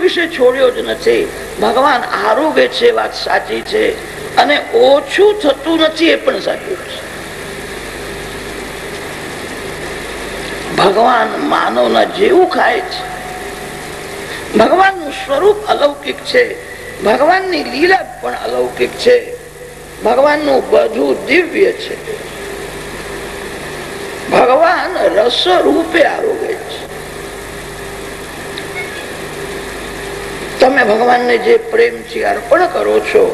વિશે છોડ્યો જ નથી. ભગવાન આરોગ્ય છે વાત સાચી છે. અને ઓછું થતું નથી એ પણ સાચું છે. ભગવાન માનવના જેવું ખાય છે. ભગવાનનું સ્વરૂપ અલૌકિક છે. ભગવાનની લીલા પણ અલૌકિક છે. ભગવાનનું બધું દિવ્ય છે. ભગવાન રસ રૂપે આરોગ્ય છે. તમે ભગવાનને જે પ્રેમથી અર્પણ કરો છો,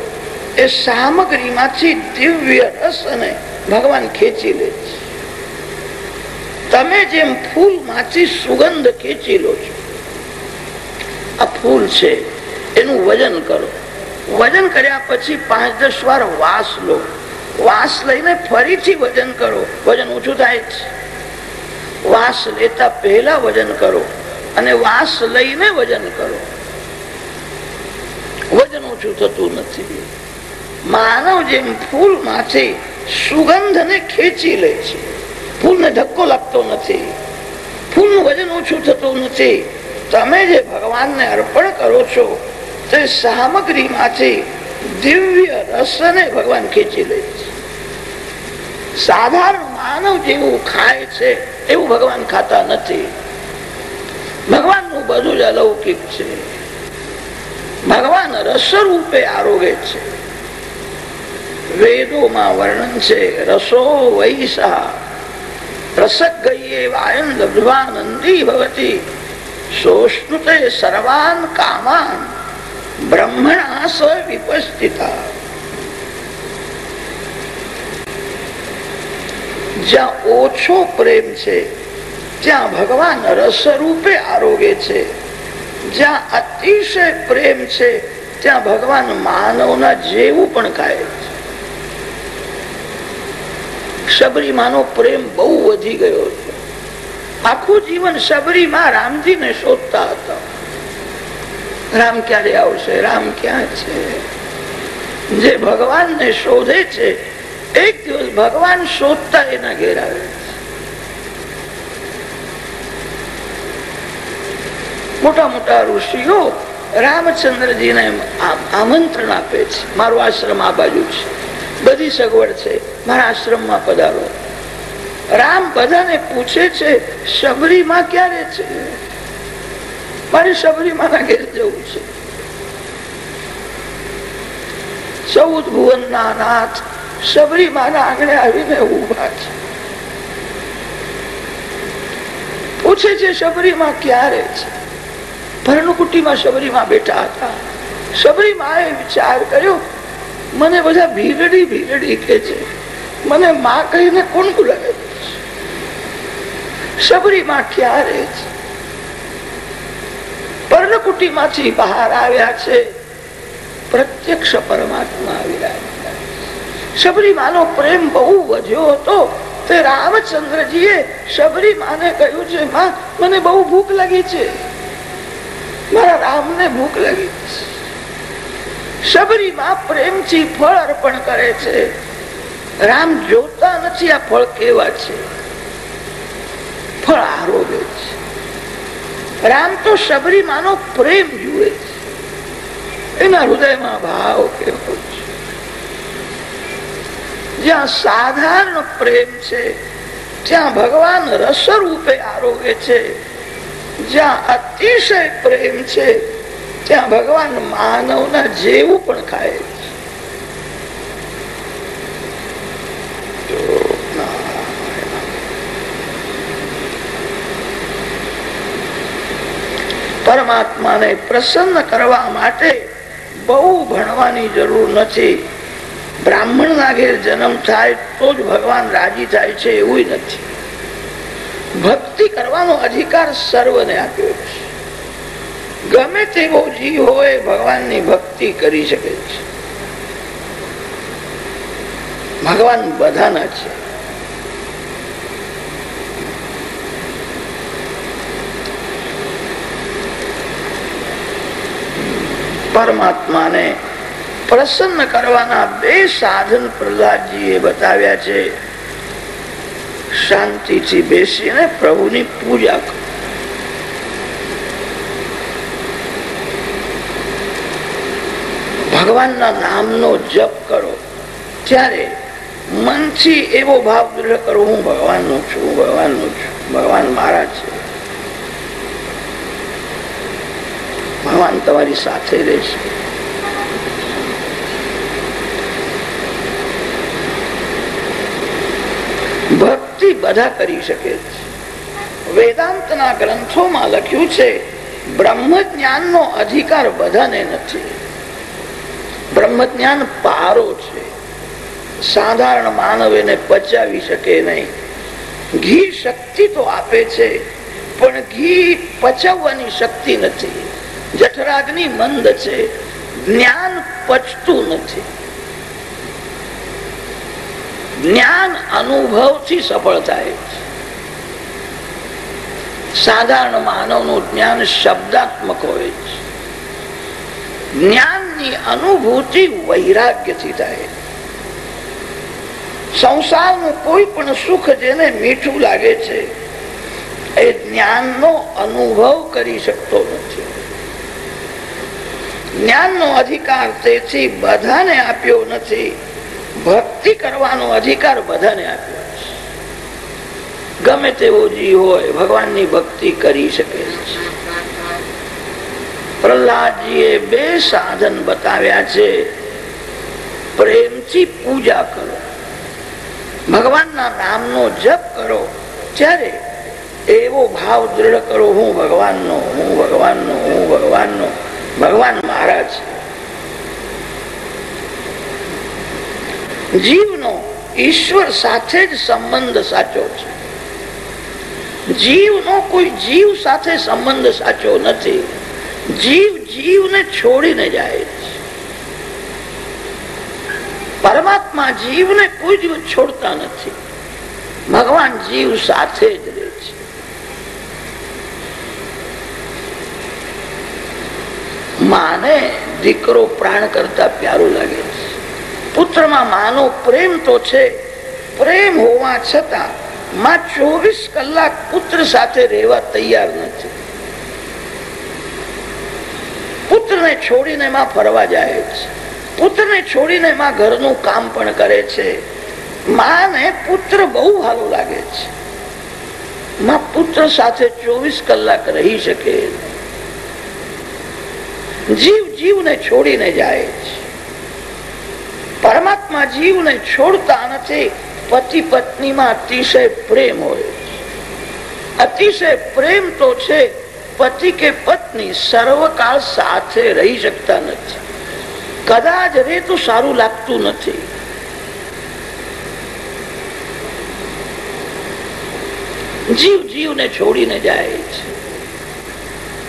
એ સામગ્રીમાંથી દિવ્ય રસ અને ભગવાન ખેંચી લે છે. તમે જેમ ફૂલમાંથી સુગંધ ખેંચી લો છો, આ ફૂલ છે, એનું વજન કરો. વજન કર્યા પછી પાંચ દસ વાર વાસ લો. વાસ લઈને ફરીથી વજન કરો. વજન ઓછું થાય છે વાસ લેતા પહેલા વજન કરો અને વાસ લઈને વજન કરો. વજન ઓછું થતું નથી. માનવ જેમ ફૂલમાંથી સુગંધ ને ખેંચી લે છે. ફૂલને ધક્કો લાગતો નથી. ફૂલનું વજન ઓછું થતું નથી. તમે જે ભગવાનને અર્પણ કરો છો, તે સામગ્રીમાંથી દિવ્ય રસને ભગવાન ખેંચી લે છે. સાધારણ માનવ જેવું ખાય છે, એવું ભગવાન ખાતા નથી. ભગવાનનું બધું જ અલૌકિક છે. ભગવાન રસ રૂપે આરોગે છે. વેદોમાં વર્ણન છે, રસો વૈસા રસગયે વાયન સર્વાન કામાન બ્રહ્મણા સ વિપસ્થિતા. જ્યાં ઓછો પ્રેમ છે, ત્યાં ભગવાન રસ રૂપે આરોગે છે. જ્યાં અતિશય પ્રેમ છે, ત્યાં ભગવાન માનવના જેવું પણ ખાય છે. શબરીમાનો પ્રેમ બહુ વધી ગયો છે. આખું જીવન શબરીમાં રામજીને શોધતા હતા. રામ ક્યારે આવશે? રામ ક્યાં છે? જે ભગવાનને શોધે છે, એક દિવસ ભગવાન શોધતા એના ઘેર આવે. મોટા મોટા ઋષિઓ રામચંદ્રજીને આમંત્રણ આપે છે. મારો આશ્રમ આ બાજુ છે. બધી સગવડ છે. મારા આશ્રમમાં પધારો. રામ બધાને પૂછે છે, શબરીમાં ક્યારે છે? મારે શબરીમાના ઘેર જવું છે. ચૌદ ભુવન ના નાથ શબરીમાના આંગણે આવીને ઊભા છે. પૂછે છે, શબરીમાં ક્યારે છે? ભરણકુટીમાં શબરીમાં બેઠા હતા. શબરીમાએ વિચાર કર્યો, મને બધા ભીલડી ભીલડી કે છે. મને માં કહીને કોણ બોલાવે શબરીમાં રહે છે? પર્ણકુટીમાંથી બહાર આવ્યા છે. પ્રત્યક્ષ પરમાત્મા રહ્યા શબરીમાનો પ્રેમ બહુ વધ્યો હતો. તે રામચંદ્રજીએ શબરીમાને કહ્યું છે, માં, મને બહુ ભૂખ લાગી છે. મારા રામને ભૂખ લાગી. છે શબરીમાં પ્રેમથી ફળ અર્પણ કરે છે. રામ જોતા નથી આ ફળ કેવા છે. ફળ આરોગે છે. રામ તો શબરીમાનો પ્રેમ જુએ છે. એના હૃદયમાં ભાવ કેવો છે. જ્યાં સાધારણ પ્રેમ છે, ત્યાં ભગવાન રસ રૂપે આરોગે છે. જ્યાં અતિશય પ્રેમ છે, ત્યાં ભગવાન માનવના જેવું પણ ખાય પરમાત્માને પ્રસન્ન કરવા માટે બહુ ભણવાની જરૂર નથી. બ્રાહ્મણ ના ઘેર જન્મ થાય તો જ ભગવાન રાજી થાય છે, એવું નથી. ભક્તિ કરવાનો અધિકાર સર્વને આપ્યો છે. ગમે તેવો જીવ હોય, ભગવાનની ભક્તિ કરી શકે છે. ભગવાન બધાના છે. પરમાત્માને પ્રસન્ન કરવાના બે સાધન પ્રહલાદજીએ બતાવ્યા છે. શાંતિથી બેસીને પ્રભુની પૂજા કરો. ભગવાનના નામનો જપ કરો. ત્યારે મનથી એવો ભાવ દૃઢ કરો, હું ભગવાનનો છું ભગવાનનો છું, ભગવાન મારા છે. ભગવાન તમારી સાથે રહેશે. ભક્તિ બધા કરી શકે વેદાંતના ગ્રંથોમાં લખ્યું છે બ્રહ્મ જ્ઞાનનો અધિકાર બધાને નથી. બ્રહ્મ જ્ઞાન પારો છે. સાધારણ માનવ એને પચાવી શકે નહીં. ઘી શક્તિ તો આપે છે, પણ ઘી પચાવવાની શક્તિ નથી. જઠરાગ્નિ મંદ છે, જ્ઞાન પચતું નથી. જ્ઞાન અનુભવથી સફળ થાય. સાધારણ માનવનું જ્ઞાન શબ્દાત્મક હોય છે. જ્ઞાનની અનુભૂતિ વૈરાગ્યથી થાય. સંસારનું કોઈ પણ સુખ જેને મીઠું લાગે છે, એ જ્ઞાનનો અનુભવ કરી શકતો નથી. જ્ઞાનનો અધિકાર તેથી બધાને આપ્યો નથી ભક્તિ કરવાનો અધિકાર બધાને આપ્યો ગમે તેવો જીવ હોય, ભગવાનની ભક્તિ કરી શકે પ્રહલાદજીએ બે સાધન બતાવ્યા છે. પ્રેમથી પૂજા કરો. ભગવાનના નામનો જપ કરો. ત્યારે એવો ભાવ દ્રઢ કરો, હું ભગવાનનો હું ભગવાનનો હું ભગવાનનો. ભગવાન મારા છે જીવનો ઈશ્વર સાથે જ સંબંધ સાચો છે. જીવનો કોઈ જીવ સાથે સંબંધ સાચો નથી. જીવ જીવને છોડીને જાય છે. પરમાત્મા જીવને કોઈ જીવ છોડતા નથી. ભગવાન જીવ સાથે જ રહે છે. માને દીકરો પ્રાણ કરતા પ્યારું લાગે છે. પુત્રમાં માનો પ્રેમ તો છે, પ્રેમ હોવા છતાં માં ચોવીસ કલાક પુત્ર સાથે રહેવા તૈયાર નથી. પુત્રને છોડીને માં ફરવા જાય છે. પુત્રને છોડીને માં ઘરનું કામ પણ કરે છે. માને પુત્ર બહુ સારું લાગે છે. માં પુત્ર સાથે ચોવીસ કલાક રહી શકે. જીવ જીવને છોડીને જાય છે. પરમાત્મા જીવને છોડતા નથી. પતિ પત્નીમાં અતિશય પ્રેમ હોય. અતિશય પ્રેમ તો છે, પતિ કે પત્ની સર્વકાળ સાથે રહી શકતા નથી. કદાચ રે તો સારું લાગતું નથી. જીવ જીવને છોડીને જાય છે.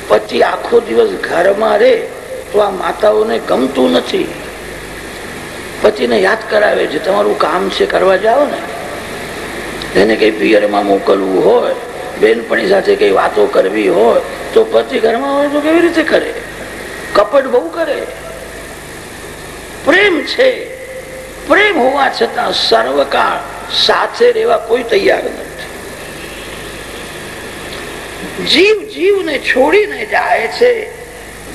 પતિ આખો દિવસ ઘરમાં રે તો આ માતાઓને ગમતું નથી. પતિને યાદ કરાવે છે તમારું કામ છે કરવા જાઓ ને, એને કઈ પિયરમાં મોકલવું હોય, બેનપણી સાથે કઈ વાતો કરવી હોય, તો પતિ ઘરમાં હોય તો કેવી રીતે કરે? કપટ બહુ કરે. પ્રેમ છે. પ્રેમ હોવા છતાં સર્વકાળ સાથે રહેવા કોઈ તૈયાર નથી. જીવ જીવને છોડીને જાય છે.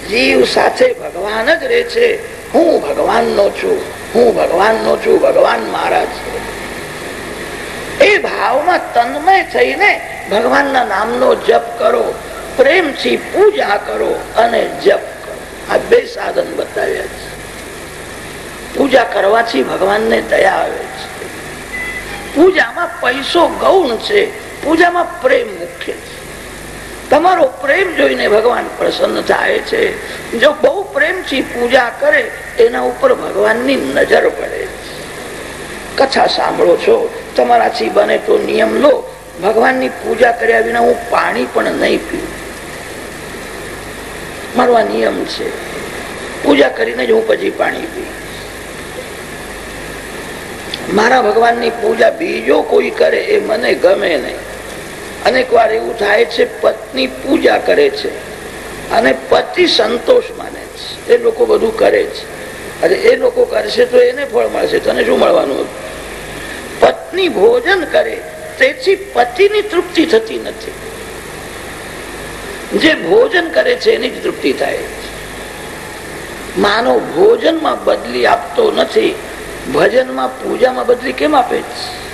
જીવ સાથે ભગવાન જ રહે છે. હું ભગવાનનો છું, હું ભગવાનનો છું, ભગવાન મારા છે. એ ભાવમાં તન્મય થઈને ભગવાનના નામનો જપ કરો, પ્રેમથી પૂજા કરો અને જપ કરો. આ બે સાધન બતાવ્યા છે. પૂજા કરવાથી ભગવાનને દયા આવે છે. પૂજામાં પૈસો ગૌણ છે, પૂજામાં પ્રેમ મુખ્ય છે. તમારો પ્રેમ જોઈને ભગવાન પ્રસન્ન થાય છે. જો બહુ પ્રેમથી પૂજા કરે, એના ઉપર ભગવાનની નજર પડે. કથા સાંભળો છો. તમારાથી બને તો નિયમ લો. ભગવાનની પૂજા કર્યા વિના હું પાણી પણ નહીં પીવું મારો આ નિયમ છે. પૂજા કરીને જ હું પછી પાણી પી મારા ભગવાનની પૂજા બીજો કોઈ કરે એ મને ગમે નહીં. અનેક વાર એવું થાય છે, પત્ની પૂજા કરે છે અને પતિ સંતોષ માને છે. એ લોકો બધું કરે છે. અને એ લોકો કરશે તો એને ફળ મળશે, તને શું મળવાનું પત્ની ભોજન કરે, તેથી પતિની તૃપ્તિ થતી નથી. જે ભોજન કરે છે, એની જ તૃપ્તિ થાય માનવ ભોજનમાં બદલી આપતો નથી, ભજનમાં પૂજામાં બદલી કેમ આપે છે?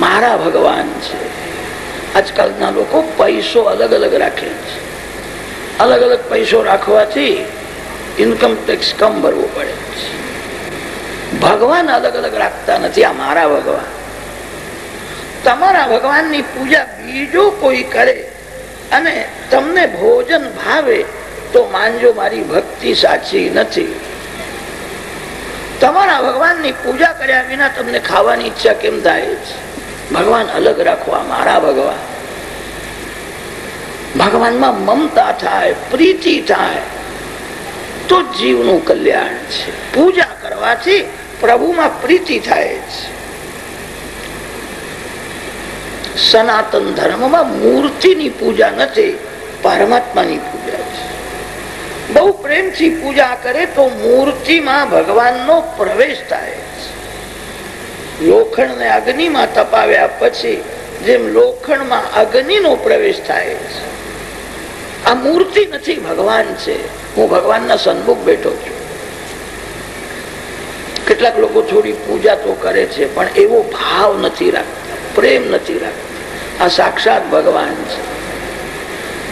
મારા ભગવાન છે. આજકાલના લોકો પૈસો અલગ અલગ રાખે છે. અલગ અલગ પૈસો રાખવાથી ઇન્કમ ટેક્સ કમ ભરવું પડે છે. ભગવાન અલગ અલગ રાખતા નથી, આ મારા ભગવાન. તમારા ભગવાનની પૂજા બીજો કોઈ કરે અને તમને ભોજન ભાવે તો માનજો મારી ભક્તિ સાચી નથી. તમારા ભગવાનની પૂજા કર્યા વિના તમને ખાવાની ઈચ્છા કેમ થાય છે? ભગવાન અલગ રાખવા, મારા ભગવાન. ભગવાનમાં મમતા થાય, પ્રીતિ થાય, તો જીવનું કલ્યાણ છે. પૂજા કરવાથી પ્રભુમાં પ્રીતિ થાય છે. સનાતન ધર્મમાં મૂર્તિની પૂજા નથી, પરમાત્માની પૂજા છે. બહુ પ્રેમથી પૂજા કરે તો મૂર્તિમાં ભગવાનનો પ્રવેશ થાય. લોખંડને અગ્નિમાં તપાવ્યા પછી જેમ લોખંડમાં અગ્નિનો પ્રવેશ થાય છે. આ મૂર્તિ નથી ભગવાન છે. હું ભગવાનના સન્મુખ બેઠો છું. કેટલાક લોકો થોડી પૂજા તો કરે છે, પણ એવો ભાવ નથી રાખતા, પ્રેમ નથી રાખતા. આ સાક્ષાત ભગવાન છે.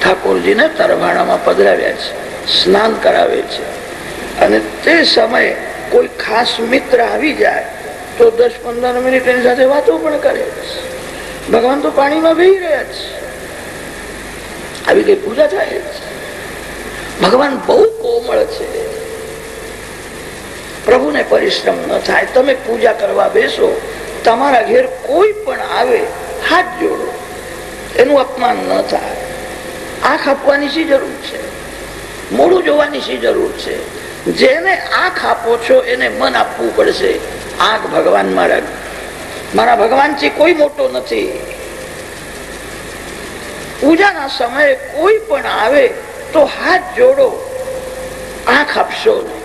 ઠાકોરજીને તરભાણામાં પધરાવ્યા છે, સ્નાન કરાવે છે. અને તે સમયે કોઈ ખાસ મિત્ર આવી જાય તો દસ પંદર મિનિટ એની સાથે વાતો પણ કરે ભગવાન તો પાણીમાં બેહી રહ્યા છે. આવી કઈ પૂજા થાય ભગવાન બહુ કોમળ છે. પ્રભુને પરિશ્રમ ન થાય. તમે પૂજા કરવા બેસો. તમારા ઘેર કોઈ પણ આવે, હાથ જોડો. એનું અપમાન ન થાય. આંખ આપવાની શી જરૂર છે? મોડું જોવાની શી જરૂર છે? જેને આંખ આપો છો, એને મન આપવું પડશે. આંખ ભગવાન મારા મારા ભગવાનથી કોઈ મોટો નથી. પૂજાના સમયે કોઈ પણ આવે તો હાથ જોડો. આંખ આપશો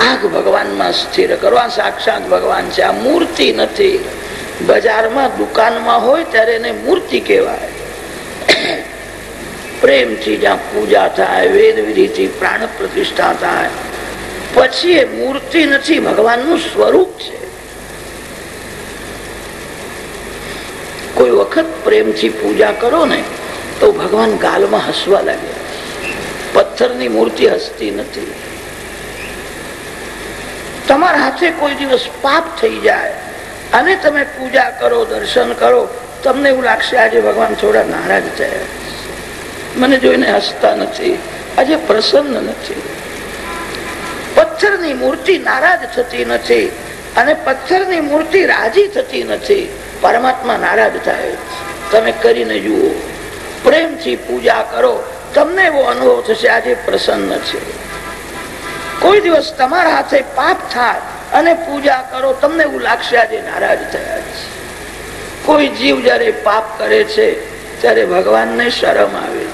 આંખ ભગવાનમાં સ્થિર કરો. આ સાક્ષાત ભગવાન છે. આ મૂર્તિ નથી. બજારમાં, દુકાનમાં હોય ત્યારે એને મૂર્તિ કહેવાય. પ્રેમથી જ્યાં પૂજા થાય, વેદ વિધિથી પ્રાણ પ્રતિષ્ઠા થાય. પછી એ મૂર્તિ નથી, ભગવાનનું સ્વરૂપ છે. કોઈ વખત પ્રેમથી પૂજા કરો ને, તો ભગવાન ગાલમાં હસવા લાગે. પથ્થરની મૂર્તિ હસતી નથી. તમારા હાથે કોઈ દિવસ પાપ થઈ જાય, અને તમે પૂજા કરો, દર્શન કરો, તમને એવું લાગશે આજે ભગવાન થોડા નારાજ થયા. મને જોઈને હસતા નથી. આજે પ્રસન્ન નથી. પથ્થરની મૂર્તિ નારાજ થતી નથી અને પથ્થરની મૂર્તિ રાજી થતી નથી. પરમાત્મા નારાજ થાય. તમે કરીને જુઓ. પ્રેમથી પૂજા કરો. તમને એવો અનુભવ થશે આજે પ્રસન્ન છે. કોઈ દિવસ તમારા હાથે પાપ થાય અને પૂજા કરો, તમને એવું લાગશે આજે નારાજ થયા છે. કોઈ જીવ જયારે પાપ કરે છે, ત્યારે ભગવાનને શરમ આવે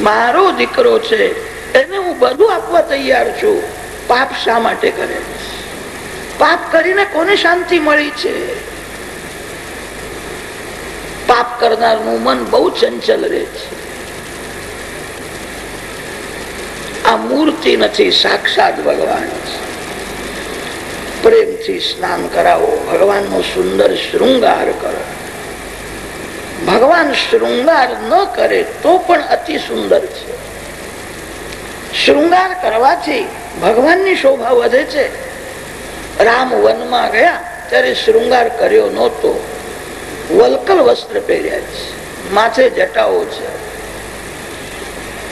મારો દીકરો છે, એને હું બધું આપવા તૈયાર છું. પાપ શા માટે કરે? પાપ કરીને કોને શાંતિ મળી છે? પાપ કરનારનું મન બહુ ચંચલ રહે છે. આ મૂર્તિ નથી સાક્ષાત ભગવાન. છે પ્રેમથી સ્નાન કરાવો, ભગવાનનો સુંદર શૃંગાર કરો. ભગવાન શૃંગાર ન કરે તો પણ અતિ સુંદર છે. શૃંગાર કરવાથી ભગવાનની શોભા વધે છે. રામ વનમાં ગયા, ત્યારે શૃંગાર કર્યો નહોતો. વલકલ વસ્ત્ર પહેર્યા છે, માથે જટાઓ છે.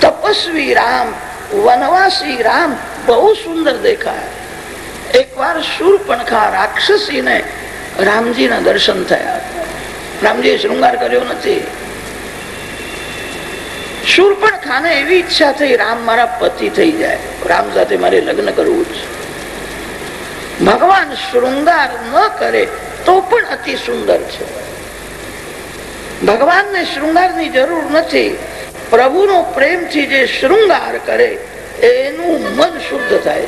તપસ્વી રામ, વનવાસી રામ, બહુ સુંદર દેખાય. એકવાર શૂરપણખા રાક્ષસીને રામજીના દર્શન થયા રામજીએ શૃંગાર કર્યો નથી. શૂરપણખાને એવી ઈચ્છા થઈ, રામ મારા પતિ થઈ જાય. રામ સાથે મારે લગ્ન કરવું છે. ભગવાન શૃંગાર ન કરે તો પણ અતિ સુંદર છે. ભગવાનને શૃંગારની જરૂર નથી. પ્રભુનો પ્રેમથી જે શૃંગાર કરે, એનું મન શુદ્ધ થાય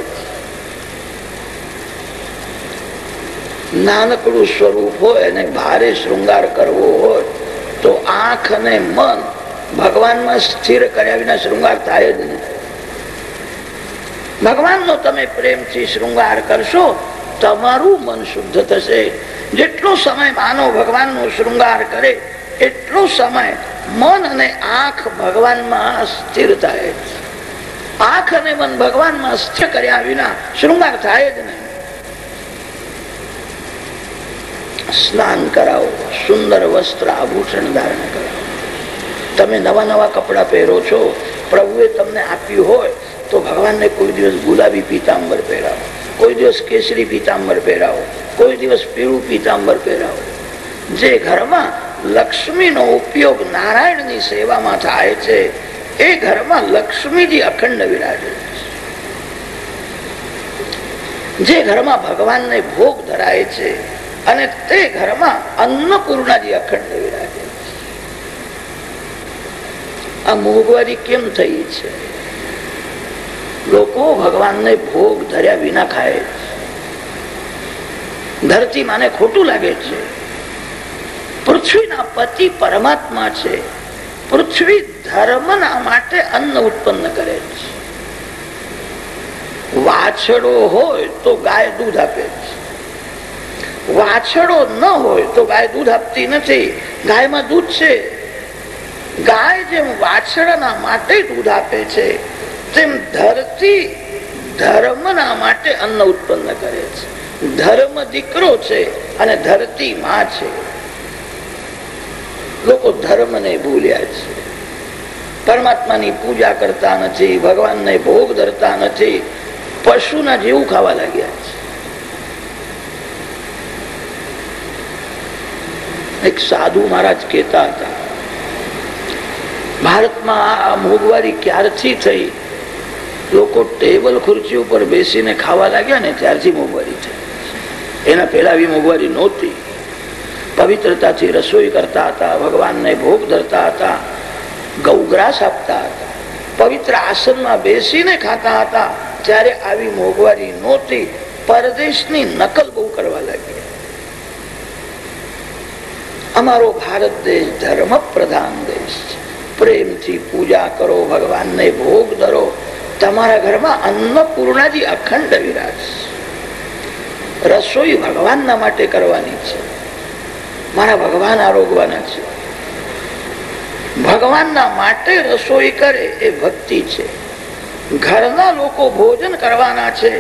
નાનકડું સ્વરૂપ હોય અને ભારે શૃંગાર કરવો હોય, તો આંખ અને મન ભગવાનમાં સ્થિર કર્યા વિના શૃંગાર થાય જ નહીં. ભગવાનનો તમે પ્રેમથી શૃંગાર કરશો, તમારું મન શુદ્ધ થશે. જેટલો સમય માનવ ભગવાનનો શૃંગાર કરે, એટલો સમય મન અને આંખ ભગવાનમાં સ્થિર થાય. આંખ અને મન ભગવાનમાં સ્થિર કર્યા વિના શૃંગાર થાય જ નહીં. સ્નાન કરાવો, સુંદર વસ્ત્ર, આભૂષણ ધારણ કરાવો તમે નવા નવા કપડા પહેરો છો, પ્રભુએ તમને આપ્યું હોય, તો ભગવાનને કોઈ દિવસ ગુલાબી પીતાંબર પહેરાવો, કોઈ દિવસ કેસરી પીતાંબર પહેરાવો, કોઈ દિવસ પીળું પીતાંબર પહેરાવો. જે ઘરમાં લક્ષ્મીનો ઉપયોગ નારાયણની સેવામાં થાય છે, એ ઘરમાં લક્ષ્મીજી અખંડ વિરાજે જે ઘરમાં ભગવાનને ભોગ ધરાય છે અને તે ઘરમાં અન્નપૂર્ણાજી અખંડ વિરાજે આ મોંઘવારી કેમ થઈ છે? લોકો ભગવાનને ભોગ ધર્યા વિના ખાય ધરતી માને ખોટું લાગે છે. પૃથ્વીના પતિ પરમાત્મા છે. પૃથ્વી ધર્મના માટે અન્ન ઉત્પન્ન કરે છે. વાછડો હોય તો ગાય દૂધ આપે છે. વાછડો ન હોય તો ગાય દૂધ આપતી નથી. ગાયમાં દૂધ છે. ગાય જેમ વાછડાના માટે દૂધ આપે છે, તેમ ધરતી ધર્મના માટે અન્ન ઉત્પન્ન કરે છે. ધર્મ દીકરો છે અને ધરતી માં છે. લોકો ધર્મને ભૂલ્યા છે. પરમાત્માની પૂજા કરતા નથી, ભગવાનને ભોગ ધરતા નથી, પશુના જેવું ખાવા લાગ્યા છે. એક સાધુ મહારાજ કહેતા હતા, ભારતમાં આ મોંઘવારી ક્યારથી થઈ? લોકો ટેબલ ખુરશી ઉપર બેસીને ખાવા લાગ્યા ને ત્યારથી મોંઘવારી થઈ. એના પહેલા આવી મોંઘવારી નહોતી. પવિત્રતાથી રસોઈ કરતા હતા, ભગવાનને ભોગ ધરતા હતા ગૌગ્રાસ આપતા હતા, પવિત્ર આસનમાં બેસીને ખાતા હતા. ત્યારે આવી મોંઘવારી નહોતી. પરદેશની નકલ બહુ કરવા લાગી. અમારો ભારત દેશ ધર્મ પ્રધાન દેશ છે. પ્રેમથી પૂજા કરો, ભગવાનને ભોગ ધરો. તમારા ઘરમાં અન્નપૂર્ણાજી અખંડ વિરાજ રસોઈ ભગવાનના માટે કરવાની છે. મારા ભગવાન આરોગવાના છે. ભગવાનના માટે રસોઈ કરે એ ભક્તિ છે. ઘરના લોકો ભોજન કરવાના છે.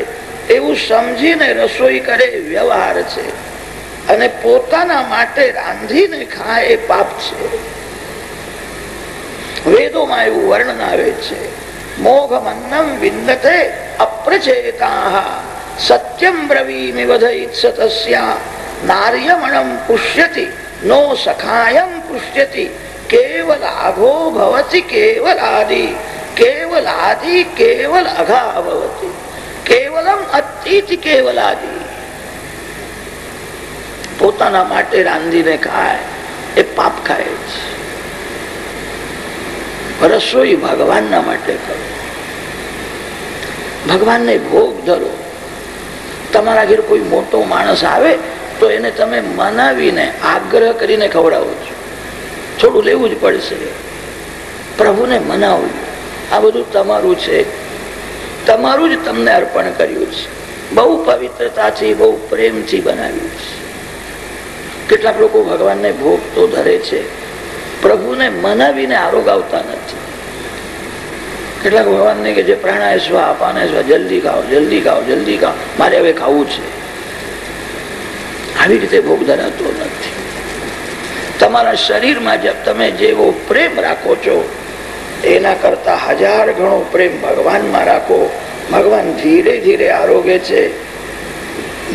એવું સમજીને રસોઈ કરે વ્યવહાર છે. અને પોતાના માટે રાંધીને ખાય એ પાપ છે. વેદોમાં એવું વર્ણન આવે છે મોઘ મન્નમ વિંદતે અપ્રચેતા સત્યમ બ્રવીમિ વધઈત્સતસ્યા નાર્યમણમ પુષ્યતિ, નો સખાયમ પુષ્યતિ કેવલ આઘો ભવતિ કેવલાદિ કેવલાદિ કેવલ અઘા ભવતી, કેવલમ અતિથિ કેવલાદિ. પોતાના માટે રાંધીને ખાય, એ પાપ ખાય છે રસોઈ ભગવાનના માટે કરો. ભગવાનને ભોગ ધરો. તમારા ઘેર કોઈ મોટો માણસ આવે, તો એને તમે મનાવીને, આગ્રહ કરીને ખવડાવો છો. થોડું લેવું જ પડશે. પ્રભુને મનાવવું આ બધું તમારું છે. તમારું જ તમને અર્પણ કર્યું છે. બહુ પવિત્રતાથી, બહુ પ્રેમથી બનાવ્યું છે. કેટલાક લોકો ભગવાનને ભોગ તો ધરે છે. પ્રભુને મનાવીને આરોગ આવતા નથી. કેટલાક ભગવાનને કે જે પ્રાણાય સ્વ અપાને સ્વ, જલ્દી ખાઓ જલ્દી ખાઓ જલ્દી ખાઓ મારે હવે ખાવું છે. આવી રીતે ભોગ ધરાતો નથી. તમારા શરીરમાં જે તમે જેવો પ્રેમ રાખો છો, એના કરતા હજાર ગણો પ્રેમ ભગવાનમાં રાખો. ભગવાન ધીરે ધીરે આરોગે છે.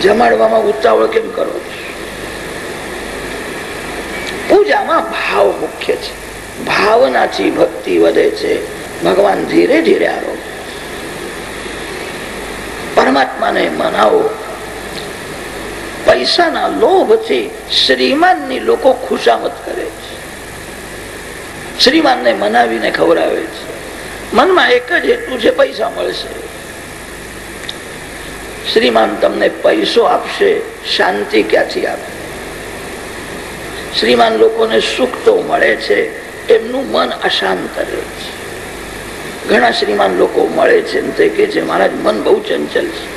જમાડવામાં ઉતાવળ કેમ કરો છો? પૂજામાં ભાવ મુખ્ય છે. ભાવનાથી ભક્તિ વધે છે. ભગવાન ધીરે ધીરે આરોગ પરમાત્માને મનાવો. પૈસાના લોભથી શ્રીમાનની લોકો ખુશામત કરે છે. શ્રીમાનને મનાવીને ખવડાવે છે. મનમાં એક જ હેતુ છે, પૈસા મળશે. શ્રીમાન તમને પૈસો આપશે, શાંતિ ક્યાંથી આપે? શ્રીમાન લોકોને સુખ તો મળે છે, એમનું મન અશાંત રહે છે. ઘણા શ્રીમાન લોકો મળે છે તે કે છે, મહારાજ, મન બહુ ચંચલ છે.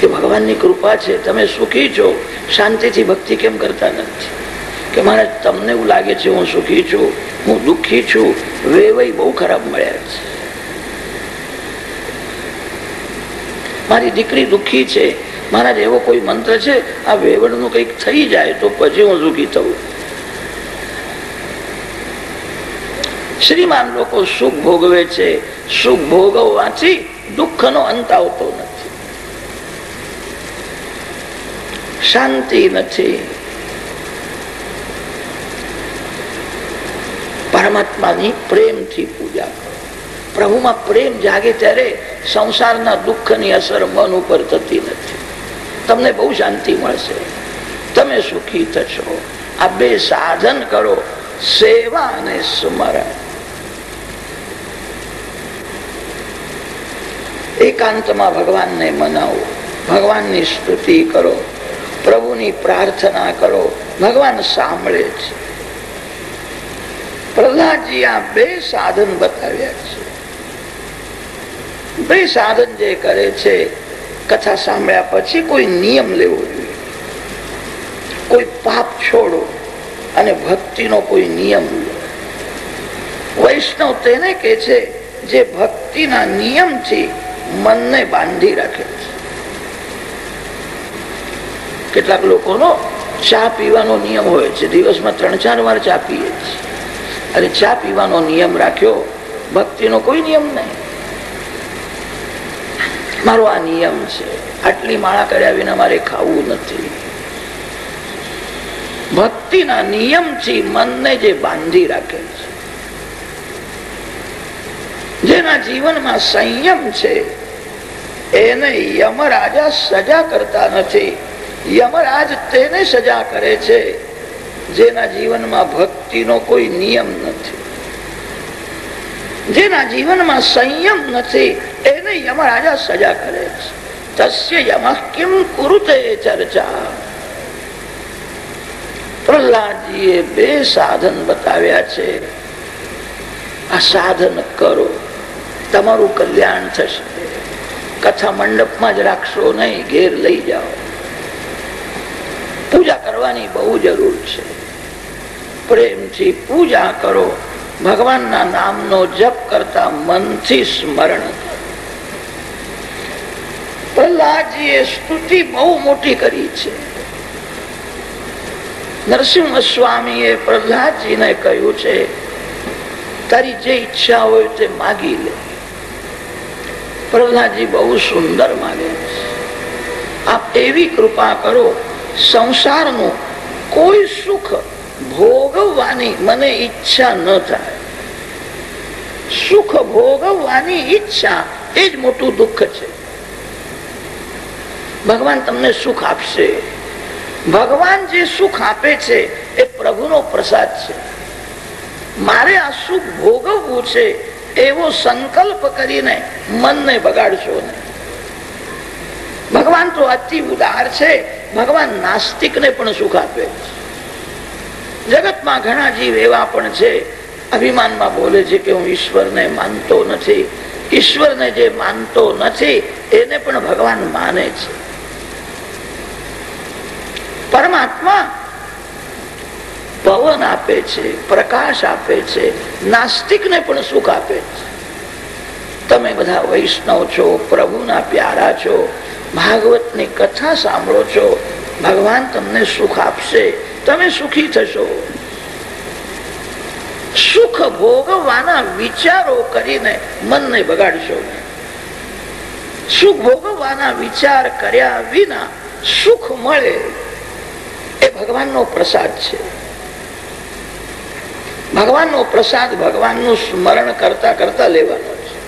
કે ભગવાનની કૃપા છે, તમે સુખી છો, શાંતિથી ભક્તિ કેમ કરતા નથી? કે મહારાજ, તમને એવું લાગે છે હું સુખી છું, હું દુઃખી છું વેવય બહુ ખરાબ મળ્યા છે. મારી દીકરી દુઃખી છે મહારાજ એવો કોઈ મંત્ર છે? આ વેવડનું કંઈક થઈ જાય તો પછી હું સુખી થવું શ્રીમાન લોકો સુખ ભોગવે છે. સુખ ભોગવવાથી દુઃખનો અંત આવતો નથી. શાંતિ નથી. પરમાત્માની પ્રેમથી પૂજા કરો. પ્રભુમાં પ્રેમ જાગે ત્યારે સંસારના દુઃખની અસર મન ઉપર થતી નથી. તમને બહુ શાંતિ મળશે. તમે સુખી થશો. આ બે સાધન કરો. સેવા અને સ્મરણ. એકાંતમાં ભગવાનને મનાવો. ભગવાનની સ્તુતિ કરો. પ્રભુની પ્રાર્થના કરો. ભગવાન સાંભળે છે. પ્રહલાદજી આ બે સાધન બતાવ્યા છે. બે સાધન જે કરે છે કથા સાંભળ્યા પછી કોઈ નિયમ લેવો જોઈએ. કોઈ પાપ છોડો અને ભક્તિનો કોઈ નિયમ લો. વૈષ્ણવ તેને કે છે જે ભક્તિના નિયમથી મનને બાંધી રાખે છે. કેટલાક લોકોનો ચા પીવાનો નિયમ હોય છે. દિવસમાં ત્રણ, ચાર વાર ચા પીએ છે અને ચા પીવાનો નિયમ રાખ્યો, ભક્તિનો કોઈ નિયમ નહીં. મારો આ નિયમ છે. આટલી માળા કર્યા વિના મારે ખાવું નથી. ભક્તિના નિયમથી મનને જે બાંધી રાખે છે, જેના જીવનમાં સંયમ છે, એને યમરાજા સજા કરતા નથી. યમરાજ તેને સજા કરે છે, જેના જીવનમાં ભક્તિનો કોઈ નિયમ નથી. જેના જીવનમાં સંયમ નથી, એને યમરાજા સજા કરે છે. તસ્ય યમ કેમ કુરુતે ચર્ચા. પ્રહલાદજીએ બે સાધન બતાવ્યા છે. આ સાધન કરો, તમારું કલ્યાણ થશે. કથા મંડપમાં જ રાખશો નહીં, ઘેર લઈ જાઓ. પૂજા કરવાની બહુ જરૂર છે. પ્રેમથી પૂજા કરો ભગવાનના નામનો જપ કરતા મનથી સ્મરણ. પ્રહલાદજીએ સ્તુતિ બહુ મોટી કરી છે. નરસિંહ સ્વામીએ પ્રહલાદજીને કહ્યું છે, તારી જે ઈચ્છા હોય તે માગી લે. પ્રહલાદજી બહુ સુંદર માગે આપ એવી કૃપા કરો, સંસારનું કોઈ સુખ ભોગવવાની મને ઈચ્છા ન થાય. સુખ ભોગવવાની ઈચ્છા એ જ મોટું દુઃખ છે. ભગવાન તમને સુખ આપશે. ભગવાન જે સુખ આપે છે એ પ્રભુનો પ્રસાદ છે. મારે આ સુખ ભોગવવું છે એવો સંકલ્પ કરીને મનને બગાડશો નહીં. ભગવાન તો અતિ ઉદાર છે. ભગવાન નાસ્તિકને પણ સુખ આપે જગતમાં ઘણા જીવ એવા પણ છે, અભિમાનમાં બોલે છે કે હું ઈશ્વરને માનતો નથી. ઈશ્વરને જે માનતો નથી, એને પણ ભગવાન માને છે. પરમાત્મા પવન આપે છે, પ્રકાશ આપે છે, નાસ્તિકને પણ સુખ આપે છે. તમે બધા વૈષ્ણવ છો, પ્રભુના પ્યારા છો, ભાગવતની કથા સાંભળો છો, ભગવાન તમને સુખ આપશે. તમે સુખી થશો. સુખ ભોગવવાના વિચારો કરીને મનને બગાડશો. સુખ ભોગવવાના વિચાર કર્યા વિના સુખ મળે એ ભગવાનનો પ્રસાદ છે. ભગવાનનો પ્રસાદ ભગવાનનું સ્મરણ કરતા કરતા લેવાનો છે.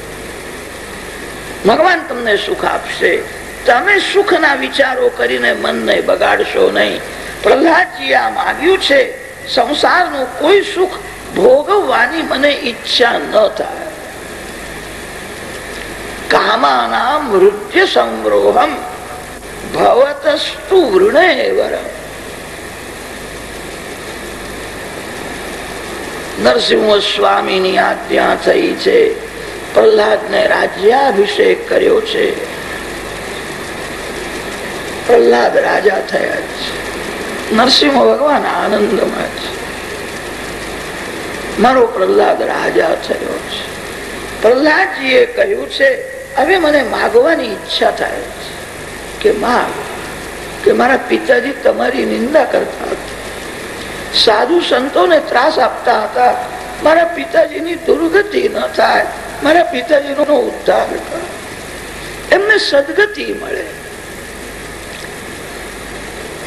ભગવાન તમને સુખ આપશે. તમે સુખના વિચારો કરીને મનને બગાડશો નહીં. પ્રહલાદજી આ માગ્યું છે, સંસારનું કોઈ સુખ ભોગવવાની મને ઈચ્છા ન થાય. નરસિંહ સ્વામીની આજ્ઞા થઈ છે, પ્રહલાદને રાજ્યાભિષેક કર્યો છે. પ્રહલાદ રાજા થયા છે. નરસિંહ ભગવાન આનંદમાં છે. મારો પ્રહલાદ રાજા થયો છે. પ્રહલાદજીએ કહ્યું છે, હવે મને માગવાની ઈચ્છા થાય છે કે માગ, કે મારા પિતાજી તમારી નિંદા કરતા હતા. સાધુ સંતોને ત્રાસ આપતા હતા. મારા પિતાજીની દુર્ગતિ ન થાય. મારા પિતાજીનો ઉદ્ધાર કરો. એમને સદગતિ મળે.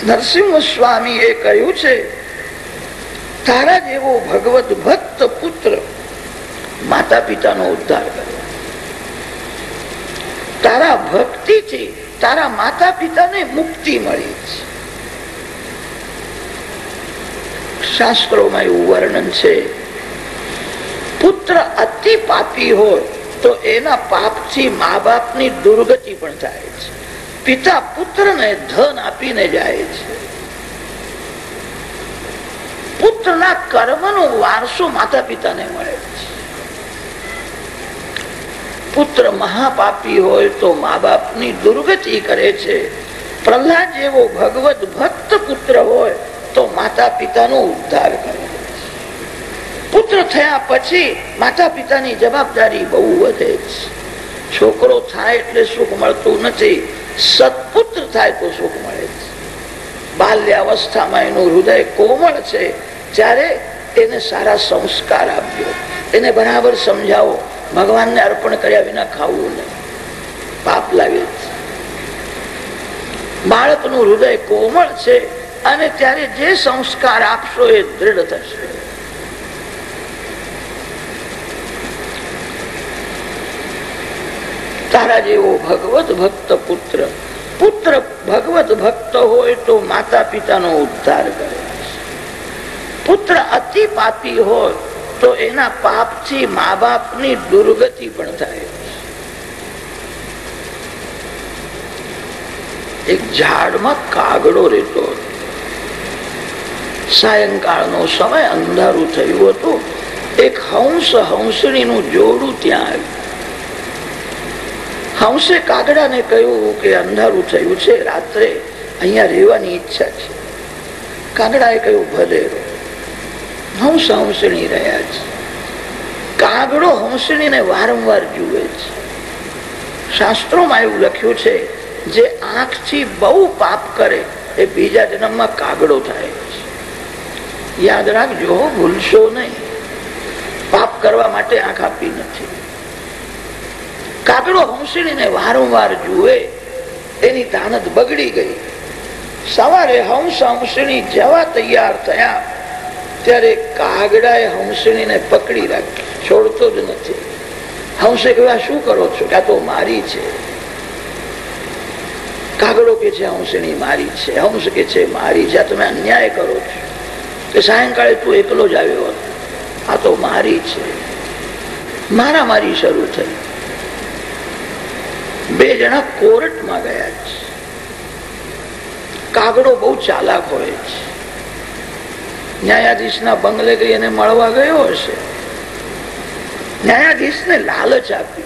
નરસિંહ સ્વામી એ કહ્યું છે, તારા જેવો ભગવત ભક્ત પુત્ર માતા પિતાનો ઉદ્ધાર કરે. તારા ભક્તિથી તારા માતા પિતાને મુક્તિ મળી છે. શાસ્ત્રોમાં એવું વર્ણન છે, પુત્ર અતિ પાપી હોય તો એના પાપથી મા બાપની દુર્ગતિ પણ થાય છે. પિતા પુત્રને ધન આપીને જાય છે. પુત્રના કર્મનો વારસો માતા પિતાને મળે છે. પુત્ર મહાપાપી હોય તો મા બાપની દુર્ગતિ કરે છે. પ્રહલાદ જેવો ભગવત ભક્ત પુત્ર હોય તો માતા પિતાનો ઉદ્ધાર કરે પુત્ર થયા પછી માતા પિતાની જવાબદારી બહુ વધે છે. છોકરો થાય એટલે સુખ મળતું નથી. સત્પુત્ર થાય તો સુખ મળે છે બાલ્યાવસ્થામાં એનું હૃદય કોમળ છે, ત્યારે એને સારા સંસ્કાર આપજો એને બરાબર સમજાવો. ભગવાનને અર્પણ કર્યા વિના ખાવું નહીં. પાપ લાગે બાળકનું હૃદય કોમળ છે, અને ત્યારે જે સંસ્કાર આપશો એ દ્રઢ થશે. તારા જેવો ભગવત ભક્ત પુત્ર. પુત્ર ભગવત ભક્ત હોય તો માતા પિતાનો ઉદ્ધાર કરે પુત્ર અતિ પાપી હોય તો એના પાપથી મા બાપની દુર્ગતિ પણ થાય એક ઝાડમાં કાગડો રહેતો સાયંકાળનો સમય અંધારું થયું હતું. એક હંસ હંસણીનું જોડું ત્યાં આવ્યું. હંસે કાગડાને કહ્યું કે અંધારું થયું છે, રાત્રે અહીંયા રહેવાની ઈચ્છા છે. કાગડાએ કહ્યું, ભલે હંસ હંસણી રહ્યા છે. કાગડો હંસણીને વારંવાર જુએ છે. શાસ્ત્રોમાં એવું લખ્યું છે, જે આંખથી બહુ પાપ કરે, એ બીજા જન્મમાં કાગડો થાય છે. યાદ રાખજો, ભૂલશો નહીં. પાપ કરવા માટે આંખ આપી નથી. કાગડો હંસણીને વારંવાર જુએ, એની તાનત બગડી ગઈ. સવારે હંસ હંસણી જવા તૈયાર થયા, ત્યારે કાગડાએ હંસણીને પકડી રાખી. છોડતો જ નથી. હંસે કહેવા શું કરો છો? કે આ તો મારી છે. કાગડો કે છે હંસણી મારી છે, હંસ કે છે મારી છે તમે અન્યાય કરો છો. કે સાયંકાળે તું એકલો જ આવ્યો હતો. આ તો મારી છે. મારા મારી શરૂ થઈ. બે જણા કોર્ટમાં ગયા છે. કાગડો બહુ ચાલાક હોય છે. ન્યાયાધીશના બંગલે ગઈ એને મળવા ગયો હશે. ન્યાયાધીશને લાલચ આપી.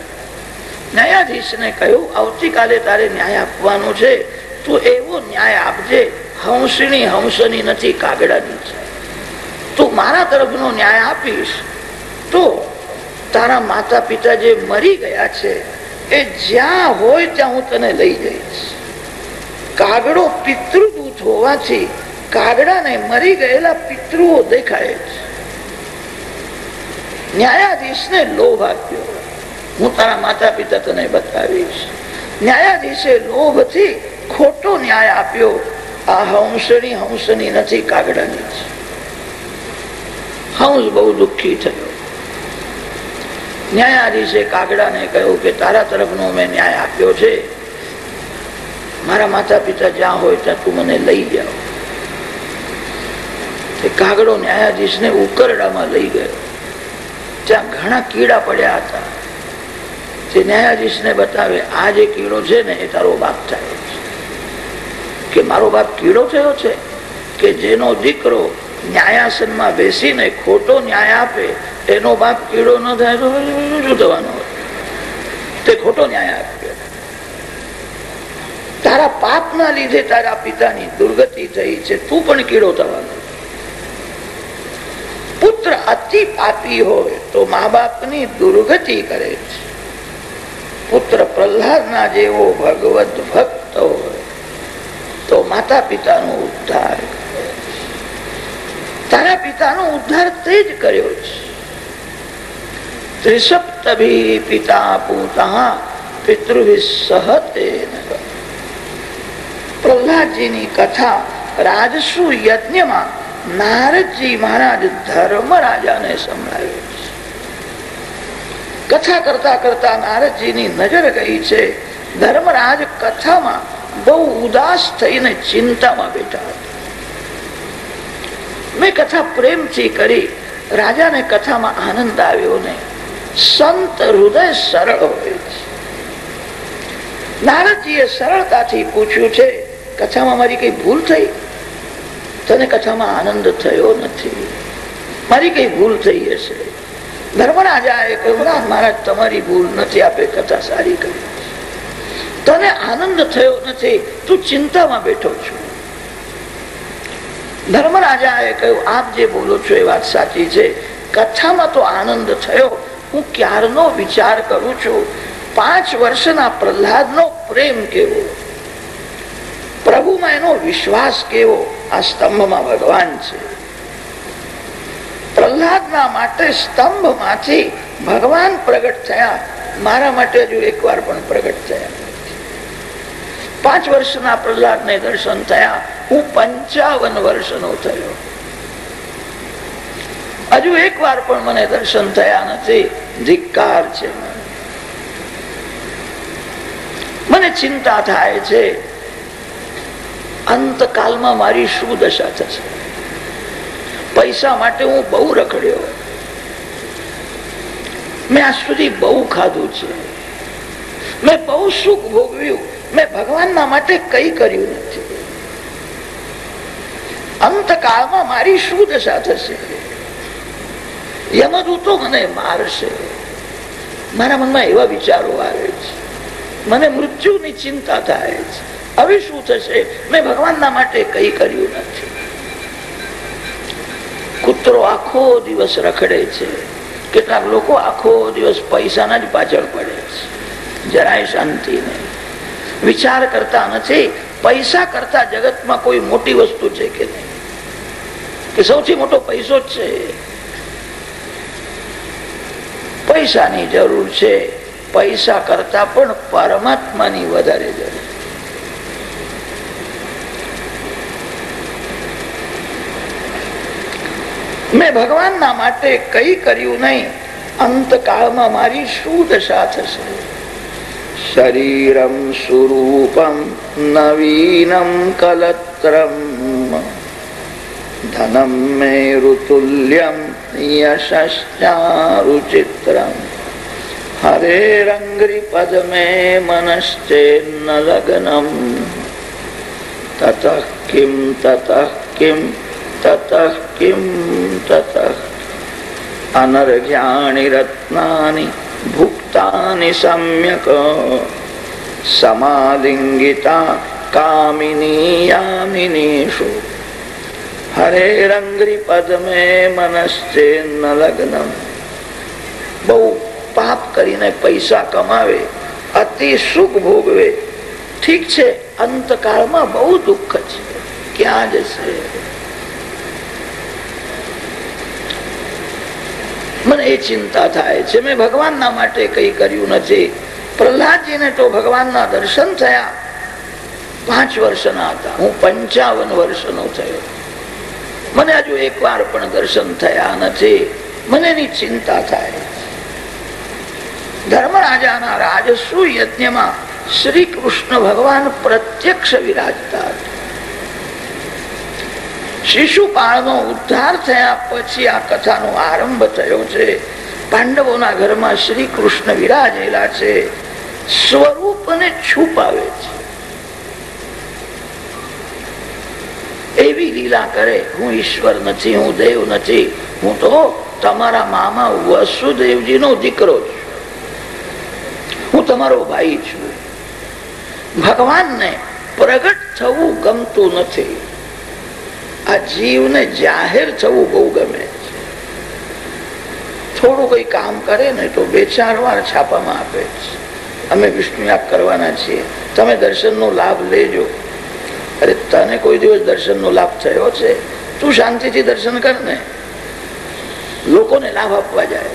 ન્યાયાધીશને કહ્યું, આવતીકાલે તારે ન્યાય આપવાનો છે. તું એવો ન્યાય આપજે, હંસની હંસની નથી, કાગડાની છે. તું મારા તરફનો ન્યાય આપીશ. તો તારા માતા પિતા જે મરી ગયા છે એ જ્યાં હોય ત્યાં હું તને લઈ જઈશ. કાગડો પિતૃદૂત હોવાથી કાગડાને મરી ગયેલા પિતૃઓ દેખાય છે. ન્યાયાધીશને લોભ આપ્યો. હું તારા માતા પિતા તને બતાવીશ. ન્યાયાધીશે લોભથી ખોટો ન્યાય આપ્યો. આ હંસની હંસની નથી કાગડાની. છે હંસ બહુ દુઃખી થયો. ન્યાયાધીશે કાગડાને કહ્યું કે તારા તરફનો મેં ન્યાય આપ્યો છે. મારા માતા પિતા જ્યાં હોય ત્યાં તું મને લઈ જાઓ. કાગડો ન્યાયાધીશને ઉકરડામાં લઈ ગયો. ત્યાં ઘણા કીડા પડ્યા હતા. તે ન્યાયાધીશને બતાવે, આ જે કીડો છે ને, એ તારો બાપ થાય છે. કે મારો બાપ કીડો થયો છે? કે જેનો દીકરો ન્યાયાસનમાં બેસીને ખોટો ન્યાય આપે, એનો બાપ કીડો ન થાય તો શું તે ખોટો ન્યાય આપે. તારા પાપના લીધે તારા પિતાની દુર્ગતિ થઈ છે, તું પણ કીડો થવાનો. પુત્ર અતિ પાપી હોય તો મા બાપની દુર્ગતિ કરે છે. પુત્ર પ્રહલાદના જેવો ભગવત ભક્ત હોય તો માતા પિતાનો ઉદ્ધાર તારા પિતાનો ઉદ્ધાર તે જ કર્યો છે. કથા રાજસુ યજ્ઞમાં નારદજી મહારાજ ધર્મરાજાને સંભળાવ્યો છે. કથા કરતા કરતા નારદજીની નજર ગઈ છે. ધર્મરાજ કથામાં બહુ ઉદાસ થઈને ચિંતામાં બેઠા હતા. મેં કથા પ્રેમથી કરી. રાજાને કથામાં આનંદ આવ્યો નહીં. સંત હૃદય સરળ હોય છે. નારદજીએ સરળતાથી પૂછ્યું છે, કથામાં મારી કઈ ભૂલ થઈ? તને કથામાં આનંદ થયો નથી. મારી કઈ ભૂલ થઈ હશે? ધર્મરાજાએ કહ્યું મહારાજ તમારી ભૂલ નથી, આપે કથા સારી કરી. તને આનંદ થયો નથી, તું ચિંતામાં બેઠો છો. ધર્મરાજાએ કહ્યું, આપ જે બોલો છો એ વાત સાચી છે. કથામાં તો આનંદ થયો. હું ક્યારનો વિચાર કરું છું? પાંચ વર્ષના પ્રહલાદનો પ્રેમ કેવો? પ્રભુમાં એનો વિશ્વાસ કેવો? આ સ્તંભમાં ભગવાન છે. પ્રહલાદના માટે સ્તંભમાંથી ભગવાન પ્રગટ થયા. મારા માટે હજુ એકવાર પણ પ્રગટ થયા પાંચ વર્ષના પ્રહલાદને દર્શન થયા. હું પંચાવન વર્ષનો થયો. હજુ એક વાર પણ મને દર્શન થયા નથી. ધિક્કાર છે. મને ચિંતા થાય છે. અંતકાલમાં મારી શું દશા થશે? પૈસા માટે હું બહુ રખડ્યો. મેં આજ સુધી બહુ ખાધું છે. મેં બહુ સુખ ભોગવ્યું. મેં ભગવાનના માટે કઈ કર્યું નથી. અંતકાળમાં મારી શું દશા થશે યમદૂતો મને મારશે. મારા મનમાં એવા વિચારો આવે છે. મને મૃત્યુની ચિંતા થાય છે. હવે શું થશે? મેં ભગવાનના માટે કઈ કર્યું નથી. કૂતરો આખો દિવસ રખડે છે. કેટલાક લોકો આખો દિવસ પૈસાના જ પાછળ પડે છે. જરાય શાંતિ નહીં. વિચાર કરતા નથી. પૈસા કરતા જગતમાં કોઈ મોટી વસ્તુ છે કે નહીં? કે સૌથી મોટો પૈસો જ છે? પૈસાની જરૂર છે. પૈસા કરતા પણ પરમાત્માની વધારે જરૂર મેં ભગવાનના માટે કઈ કર્યું નહીં. અંતકાળમાં મારી શું દશા થશે? શરીરમ સ્વરૂપમ નવીનમ કલત્રમ ધનમ મે ઋતુલ્યમ યશ્ચારુચિત્રમ હરે રંગ્રી પદ મે ततः લગ્નમ તત કિમ તત કિમ તત કિમ ભુક્તાની સમ્યક સમાલિંગિતા કામિની હરે રંગ્રી પદમે મનશ્ચેન્ન લગ્નમ બહુ પાપ કરીને પૈસા કમાવે અતિ સુખ ભોગવે ઠીક છે અંતકાળમાં બહુ દુઃખ છે ક્યાં જશે મને એ ચિંતા થાય છે. મેં ભગવાનના માટે કઈ કર્યું નથી. પ્રહલાદજીને તો ભગવાનના દર્શન થયા. પાંચ વર્ષના હતા. હું પંચાવન વર્ષનો થયો. મને હજુ એક વાર પણ દર્શન થયા નથી. મને એની ચિંતા થાય. ધર્મરાજાના રાજસુ યજ્ઞમાં શ્રી કૃષ્ણ ભગવાન પ્રત્યક્ષ વિરાજતા હતા. શિશુપાળનો ઉદ્ધાર થયા પછી આ કથાનો આરંભ થયો છે. પાંડવોના ઘરમાં શ્રી કૃષ્ણ વિરાજેલા છે. સ્વરૂપને છુપાવે છે. એવી લીલા કરે, હું ઈશ્વર નથી, હું દેવ નથી, હું તો તમારા મામા વસુદેવજી નો દીકરો છું. હું તમારો ભાઈ છું. ભગવાનને પ્રગટ થવું ગમતું નથી. આ જીવને જાહેર થવું બહુ ગમે છે. થોડું કઈ કામ કરે ને તો બે ચાર વાર છાપામાં આપે છે. અમે વિષ્ણુ કરવાના છીએ. તમે દર્શનનો લાભ લેજો. અરે તને કોઈ દિવસ દર્શનનો લાભ થયો છે? તું શાંતિથી દર્શન કર ને. લોકોને લાભ આપવા જાય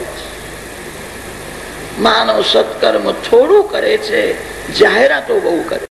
માનવ સત્કર્મ થોડું કરે છે. જાહેરાતો બહુ કરે